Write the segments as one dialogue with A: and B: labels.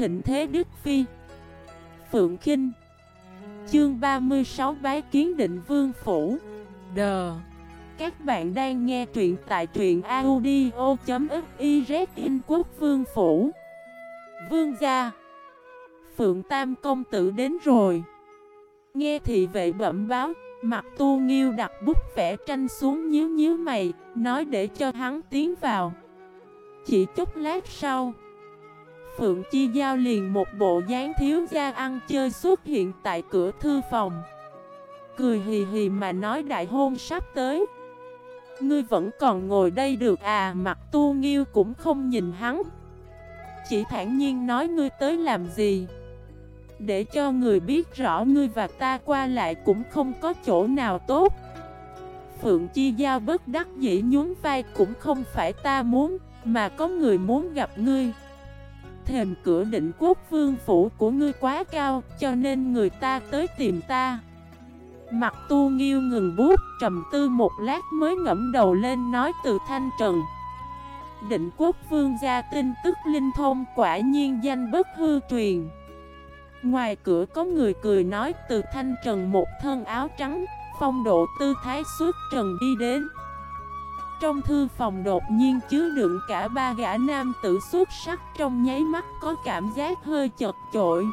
A: thịnh thế Đức Phi. Phượng Kinh. Chương 36 Bái Kiến Định Vương Phủ. Đờ Các bạn đang nghe truyện tại truyện audio.xyz quốc vương phủ. Vương gia. Phượng Tam Công Tử đến rồi. Nghe thị vệ bẩm báo Mặt tu nghiêu đặt bút vẽ tranh xuống nhíu nhíu mày, Nói để cho hắn tiến vào. Chỉ chút lát sau Phượng Chi Giao liền một bộ dáng thiếu gia ăn chơi xuất hiện tại cửa thư phòng. Cười hì hì mà nói đại hôn sắp tới. Ngươi vẫn còn ngồi đây được à Mặt tu nghiêu cũng không nhìn hắn. Chỉ thản nhiên nói ngươi tới làm gì? Để cho người biết rõ ngươi và ta qua lại cũng không có chỗ nào tốt. Phượng Chi Giao bất đắc dĩ nhún vai, cũng không phải ta muốn, Mà có người muốn gặp ngươi thềm cửa định quốc vương phủ của ngươi quá cao, Cho nên người ta tới tìm ta. Mặt tu nghiêu ngừng bút, trầm tư một lát mới ngẫm đầu lên nói từ thanh trần. Định quốc vương gia tin tức linh thông quả nhiên danh bất hư truyền. Ngoài cửa có người cười nói từ thanh trần một thân áo trắng, Phong độ tư thái suốt trần đi đến trong thư phòng đột nhiên chứa đựng cả ba gã nam tử xuất sắc trong nháy mắt có cảm giác hơi chật chội.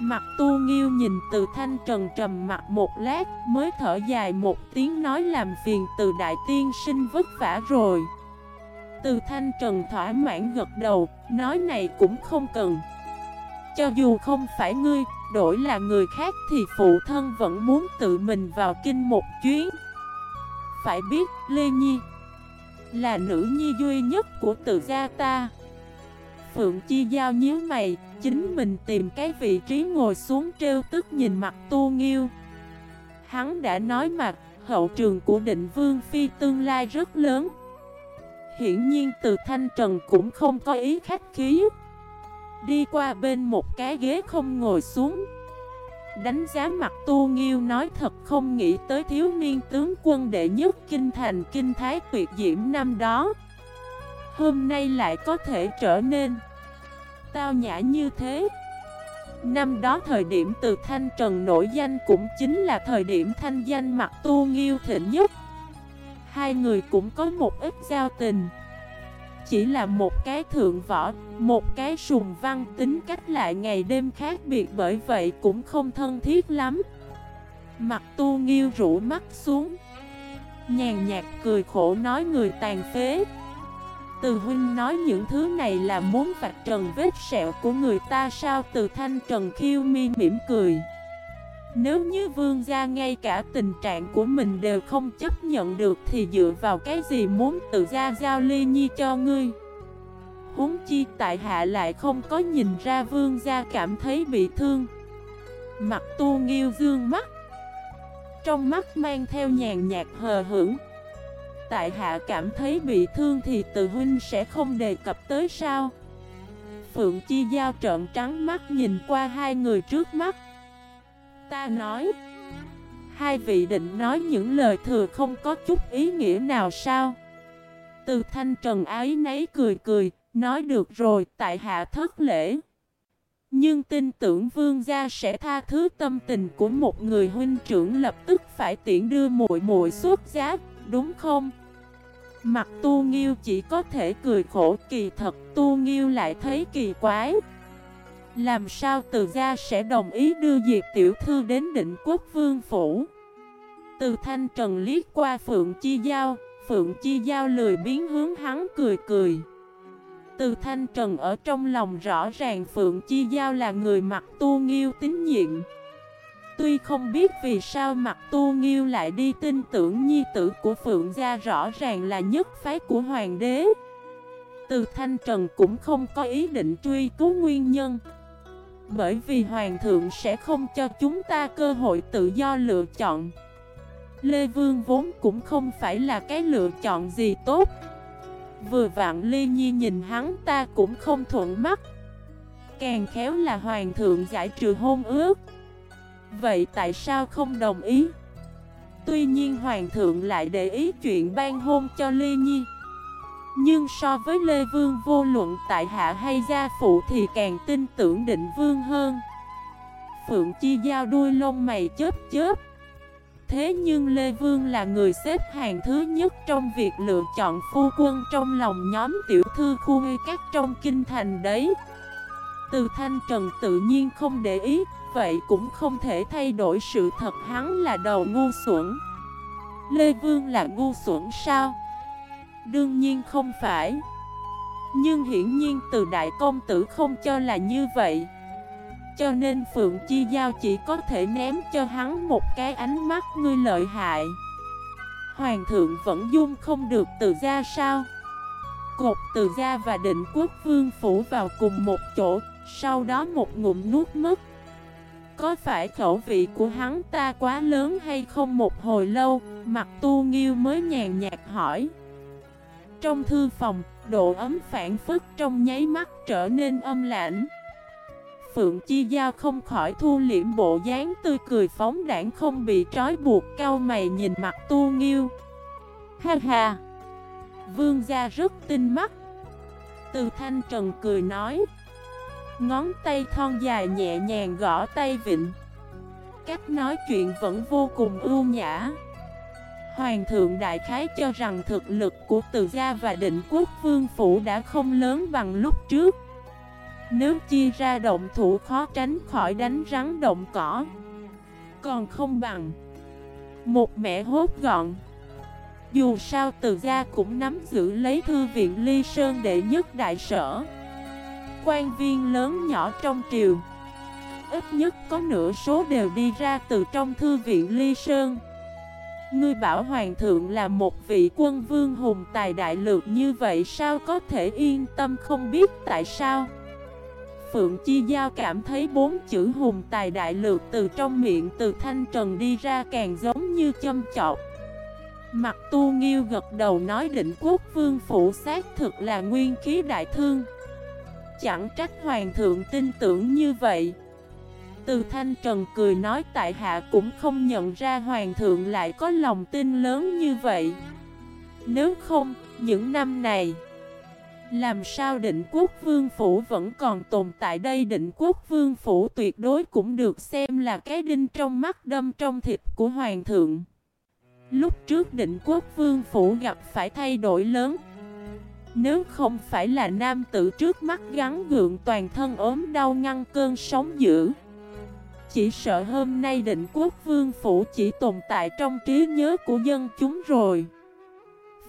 A: Mặt tu nghiêu nhìn từ thanh trần trầm mặt một lát mới thở dài một tiếng nói làm phiền từ đại tiên sinh vất vả rồi. Từ thanh trần thỏa mãn gật đầu, nói này cũng không cần. Cho dù không phải ngươi, đổi là người khác thì phụ thân vẫn muốn tự mình vào kinh một chuyến phải biết, Lê Nhi Là nữ nhi duy nhất của tự gia ta. Phượng Chi Giao nhíu mày, Chính mình tìm cái vị trí ngồi xuống treo tức nhìn mặt tu nghiêu. Hắn đã nói mặt, Hậu trường của định vương phi tương lai rất lớn. Hiển nhiên từ thanh trần cũng không có ý khách khí. Đi qua bên một cái ghế không ngồi xuống Đánh giá mặt tu nghiêu nói thật không nghĩ tới thiếu niên tướng quân đệ nhất kinh thành kinh thái tuyệt diễm năm đó. Hôm nay lại có thể trở nên Tao nhã như thế. Năm đó thời điểm từ Thanh Trần nổi danh cũng chính là thời điểm thanh danh mặt tu nghiêu thịnh nhất. Hai người cũng có một ít giao tình chỉ là một cái thượng võ, một cái sùng văn tính cách lại ngày đêm khác biệt bởi vậy cũng không thân thiết lắm. Mặt tu nghiêu rũ mắt xuống. Nhàn nhạt cười khổ nói người tàn phế. Từ huynh nói những thứ này là muốn vạch trần vết sẹo của người ta sao từ thanh trần khiêu mi mỉm cười. Nếu như vương gia ngay cả tình trạng của mình đều không chấp nhận được thì dựa vào cái gì muốn tự ra giao ly nhi cho ngươi? Huống chi tại hạ lại không có nhìn ra vương gia cảm thấy bị thương. Mặt tu nghiêu dương mắt. Trong mắt mang theo nhàn nhạt hờ hững. Tại hạ cảm thấy bị thương thì từ huynh sẽ không đề cập tới sao? Phượng Chi Giao trợn trắng mắt nhìn qua hai người trước mắt. Ta nói. Hai vị định nói những lời thừa không có chút ý nghĩa nào sao? Từ thanh trần ái nấy cười cười, Nói được rồi, tại hạ thất lễ. Nhưng tin tưởng vương gia sẽ tha thứ tâm tình của một người huynh trưởng lập tức phải tiện đưa muội muội xuất giá Đúng không? Mặt tu nghiêu chỉ có thể cười khổ, kỳ thật tu nghiêu lại thấy kỳ quái làm sao từ gia sẽ đồng ý đưa Diệp Tiểu Thư đến định quốc vương phủ? Từ thanh trần liếc qua Phượng Chi Giao, Phượng Chi Giao lười biến hướng hắn cười cười. Từ thanh trần ở trong lòng rõ ràng Phượng Chi Giao là người mặc tu nghiêu tín nhiệm. Tuy không biết vì sao mặt tu nghiêu lại đi tin tưởng nhi tử của Phượng gia rõ ràng là nhất phái của hoàng đế. Từ Thanh Trần cũng không có ý định truy cứu nguyên nhân bởi vì Hoàng thượng sẽ không cho chúng ta cơ hội tự do lựa chọn. Lê Vương vốn cũng không phải là cái lựa chọn gì tốt. Vừa vạn Lê Nhi nhìn hắn ta cũng không thuận mắt. Càng khéo là Hoàng thượng giải trừ hôn ước. Vậy tại sao không đồng ý? Tuy nhiên Hoàng thượng lại để ý chuyện ban hôn cho Lê Nhi. Nhưng so với Lê Vương vô luận tại hạ hay gia phụ thì càng tin tưởng định vương hơn. Phượng Chi Giao đuôi lông mày chớp chớp. Thế nhưng Lê Vương là người xếp hàng thứ nhất trong việc lựa chọn phu quân trong lòng nhóm tiểu thư khu ngư các trong kinh thành đấy. Từ Thanh Trần tự nhiên không để ý, vậy cũng không thể thay đổi sự thật hắn là đầu ngu xuẩn. Lê Vương là ngu xuẩn sao? Đương nhiên không phải. Nhưng hiển nhiên từ đại công tử không cho là như vậy. Cho nên Phượng Chi Giao chỉ có thể ném cho hắn một cái ánh mắt ngươi lợi hại. Hoàng thượng vẫn dung không được từ ra sao? Cột từ ra và định quốc vương phủ vào cùng một chỗ, Sau đó một ngụm nuốt mất. Có phải khẩu vị của hắn ta quá lớn hay không một hồi lâu? Mặt tu nghiêu mới nhàn nhạt hỏi. Trong thư phòng, độ ấm phản phức trong nháy mắt trở nên âm lãnh Phượng Chi Giao không khỏi thu liễm bộ dáng tươi cười phóng đảng không bị trói buộc cao mày nhìn mặt tu nghiêu. Ha ha! Vương gia rất tinh mắt. Từ thanh trần cười nói. Ngón tay thon dài nhẹ nhàng gõ tay vịnh. Cách nói chuyện vẫn vô cùng ưu nhã. Hoàng thượng đại khái cho rằng thực lực của từ gia và định quốc vương phủ đã không lớn bằng lúc trước. Nếu chia ra động thủ khó tránh khỏi đánh rắn động cỏ, Còn không bằng Một mẹ hốt gọn. Dù sao từ gia cũng nắm giữ lấy thư viện ly sơn đệ nhất đại sở, quan viên lớn nhỏ trong triều. Ít nhất có nửa số đều đi ra từ trong thư viện ly sơn. Ngươi bảo hoàng thượng là một vị quân vương hùng tài đại lược như vậy sao có thể yên tâm không biết tại sao Phượng Chi Giao cảm thấy bốn chữ hùng tài đại lược từ trong miệng từ thanh trần đi ra càng giống như châm chọc. Mặt tu nghiêu gật đầu nói định quốc vương phủ xác thực là nguyên khí đại thương. Chẳng trách hoàng thượng tin tưởng như vậy. Từ thanh trần cười nói tại hạ cũng không nhận ra hoàng thượng lại có lòng tin lớn như vậy. Nếu không, những năm này... Làm sao định quốc vương phủ vẫn còn tồn tại đây? Định quốc vương phủ tuyệt đối cũng được xem là cái đinh trong mắt đâm trong thịt của hoàng thượng. Lúc trước định quốc vương phủ gặp phải thay đổi lớn. Nếu không phải là nam tử trước mắt gắn gượng toàn thân ốm đau ngăn cơn sóng dữ chỉ sợ hôm nay định quốc vương phủ chỉ tồn tại trong trí nhớ của dân chúng rồi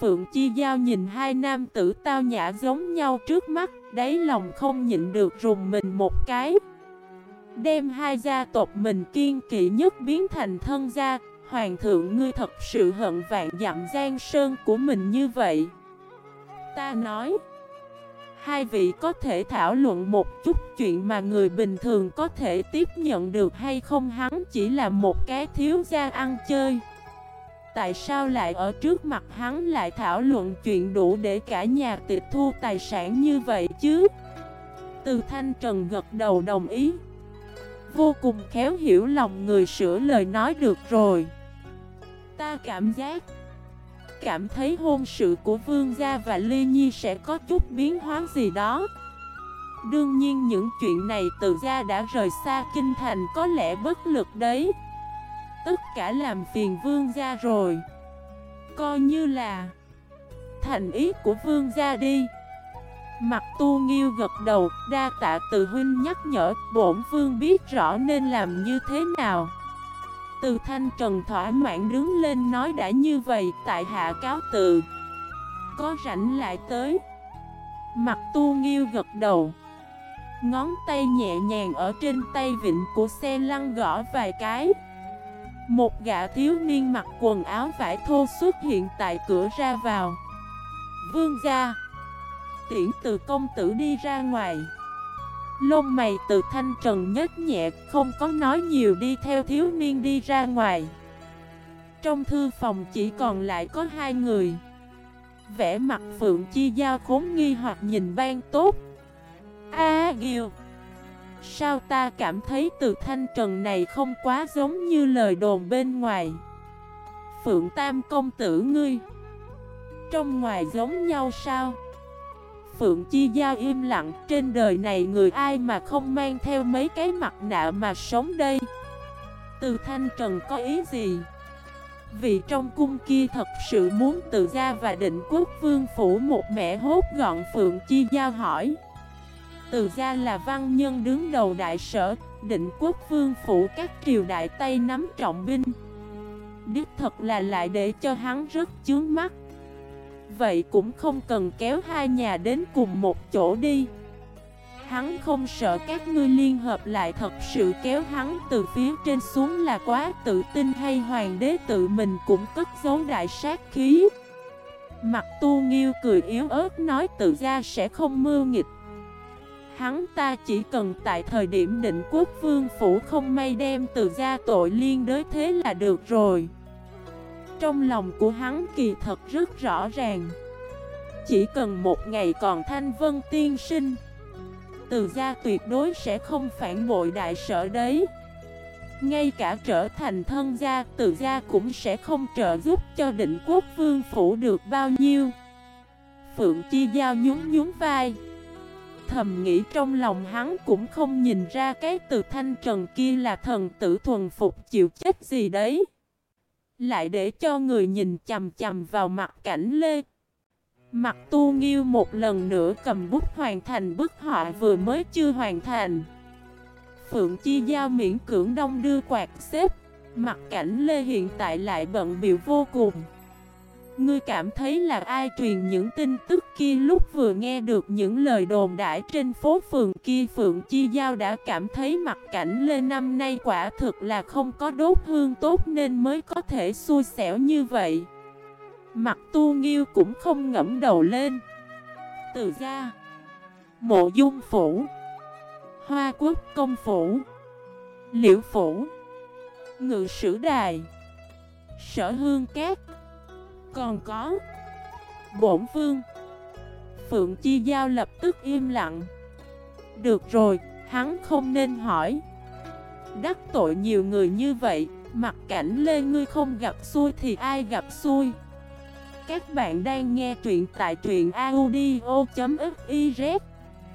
A: Phượng Chi Giao nhìn hai nam tử tao nhã giống nhau trước mắt, đáy lòng không nhịn được rùng mình một cái. Đem hai gia tộc mình kiên kỵ nhất biến thành thân gia, hoàng thượng ngươi thật sự hận vạn dặm giang sơn của mình như vậy. Ta nói, hai vị có thể thảo luận một chút chuyện mà người bình thường có thể tiếp nhận được hay không hắn chỉ là một cái thiếu gia ăn chơi. Tại sao lại ở trước mặt hắn lại thảo luận chuyện đủ để cả nhà tịch thu tài sản như vậy chứ? Từ Thanh Trần gật đầu đồng ý. Vô cùng khéo hiểu lòng người sửa lời nói được rồi. Ta cảm giác Cảm thấy hôn sự của Vương Gia và Ly Nhi sẽ có chút biến hóa gì đó. Đương nhiên những chuyện này từ gia đã rời xa kinh thành có lẽ bất lực đấy. Tất cả làm phiền vương gia rồi. Coi như là Thành ý của vương gia đi. Mặt tu nghiêu gật đầu, Đa tạ từ huynh nhắc nhở, Bổn vương biết rõ nên làm như thế nào. Từ thanh trần thỏa mãn đứng lên nói đã như vậy, Tại hạ cáo từ. Có rảnh lại tới. Mặt tu nghiêu gật đầu. Ngón tay nhẹ nhàng ở trên tay vịnh của xe lăn gõ vài cái. Một gã thiếu niên mặc quần áo vải thô xuất hiện tại cửa ra vào. Vương gia, Tiễn từ công tử đi ra ngoài. Lông mày từ thanh trần nhếch nhẹ Không có nói nhiều đi theo thiếu niên đi ra ngoài. Trong thư phòng chỉ còn lại có hai người. Vẽ mặt Phượng Chi Giao khốn nghi hoặc nhìn ban tốt. A à, Ghiêu Sao ta cảm thấy từ thanh trần này không quá giống như lời đồn bên ngoài? Phượng Tam công tử ngươi trong ngoài giống nhau sao? Phượng Chi Gia im lặng, trên đời này người ai mà không mang theo mấy cái mặt nạ mà sống đây? Từ Thanh Trần có ý gì? Vì trong cung kia thật sự muốn tự ra và định quốc vương phủ một mẹ hốt gọn Phượng Chi Gia hỏi Từ Gia là văn nhân đứng đầu đại sở, định quốc vương phủ các triều đại Tây nắm trọng binh Đức thật là lại để cho hắn rất chướng mắt Vậy cũng không cần kéo hai nhà đến cùng một chỗ đi. Hắn không sợ các ngươi liên hợp lại thật sự kéo hắn từ phía trên xuống là quá tự tin hay hoàng đế tự mình cũng cất giấu đại sát khí. Mặt tu nghiêu cười yếu ớt nói tự ra sẽ không mưa nghịch. Hắn ta chỉ cần tại thời điểm định quốc vương phủ không may đem từ gia tội liên đới thế là được rồi. Trong lòng của hắn kỳ thật rất rõ ràng. Chỉ cần một ngày còn thanh vân tiên sinh, từ gia tuyệt đối sẽ không phản bội đại sở đấy. Ngay cả trở thành thân gia, Từ gia cũng sẽ không trợ giúp cho định quốc vương phủ được bao nhiêu. Phượng Chi Giao nhún nhún vai. Thầm nghĩ trong lòng hắn cũng không nhìn ra cái từ thanh trần kia là thần tử thuần phục chịu chết gì đấy. Lại để cho người nhìn chầm chầm vào mặt cảnh lê. Mặt tu nghiêu một lần nữa cầm bút hoàn thành bức họa vừa mới chưa hoàn thành. Phượng Chi Giao miễn cưỡng đông đưa quạt xếp. Mặt cảnh Lê hiện tại lại bận biểu vô cùng. Ngươi cảm thấy là ai truyền những tin tức kia lúc vừa nghe được những lời đồn đãi trên phố phường kia? Phượng Chi Giao đã cảm thấy mặt cảnh Lê năm nay quả thực là không có đốt hương tốt nên mới có thể xui xẻo như vậy. Mặt tu nghiêu cũng không ngẫm đầu lên. Từ ra Mộ dung phủ, Hoa quốc công phủ, Liễu phủ, Ngự sử đài, Sở hương cát còn có. Bổn vương Phượng Chi Giao lập tức im lặng. Được rồi, hắn không nên hỏi. Đắc tội nhiều người như vậy Mặt cảnh lên ngươi không gặp xui thì ai gặp xui? Các bạn đang nghe truyện tại truyện audio.fif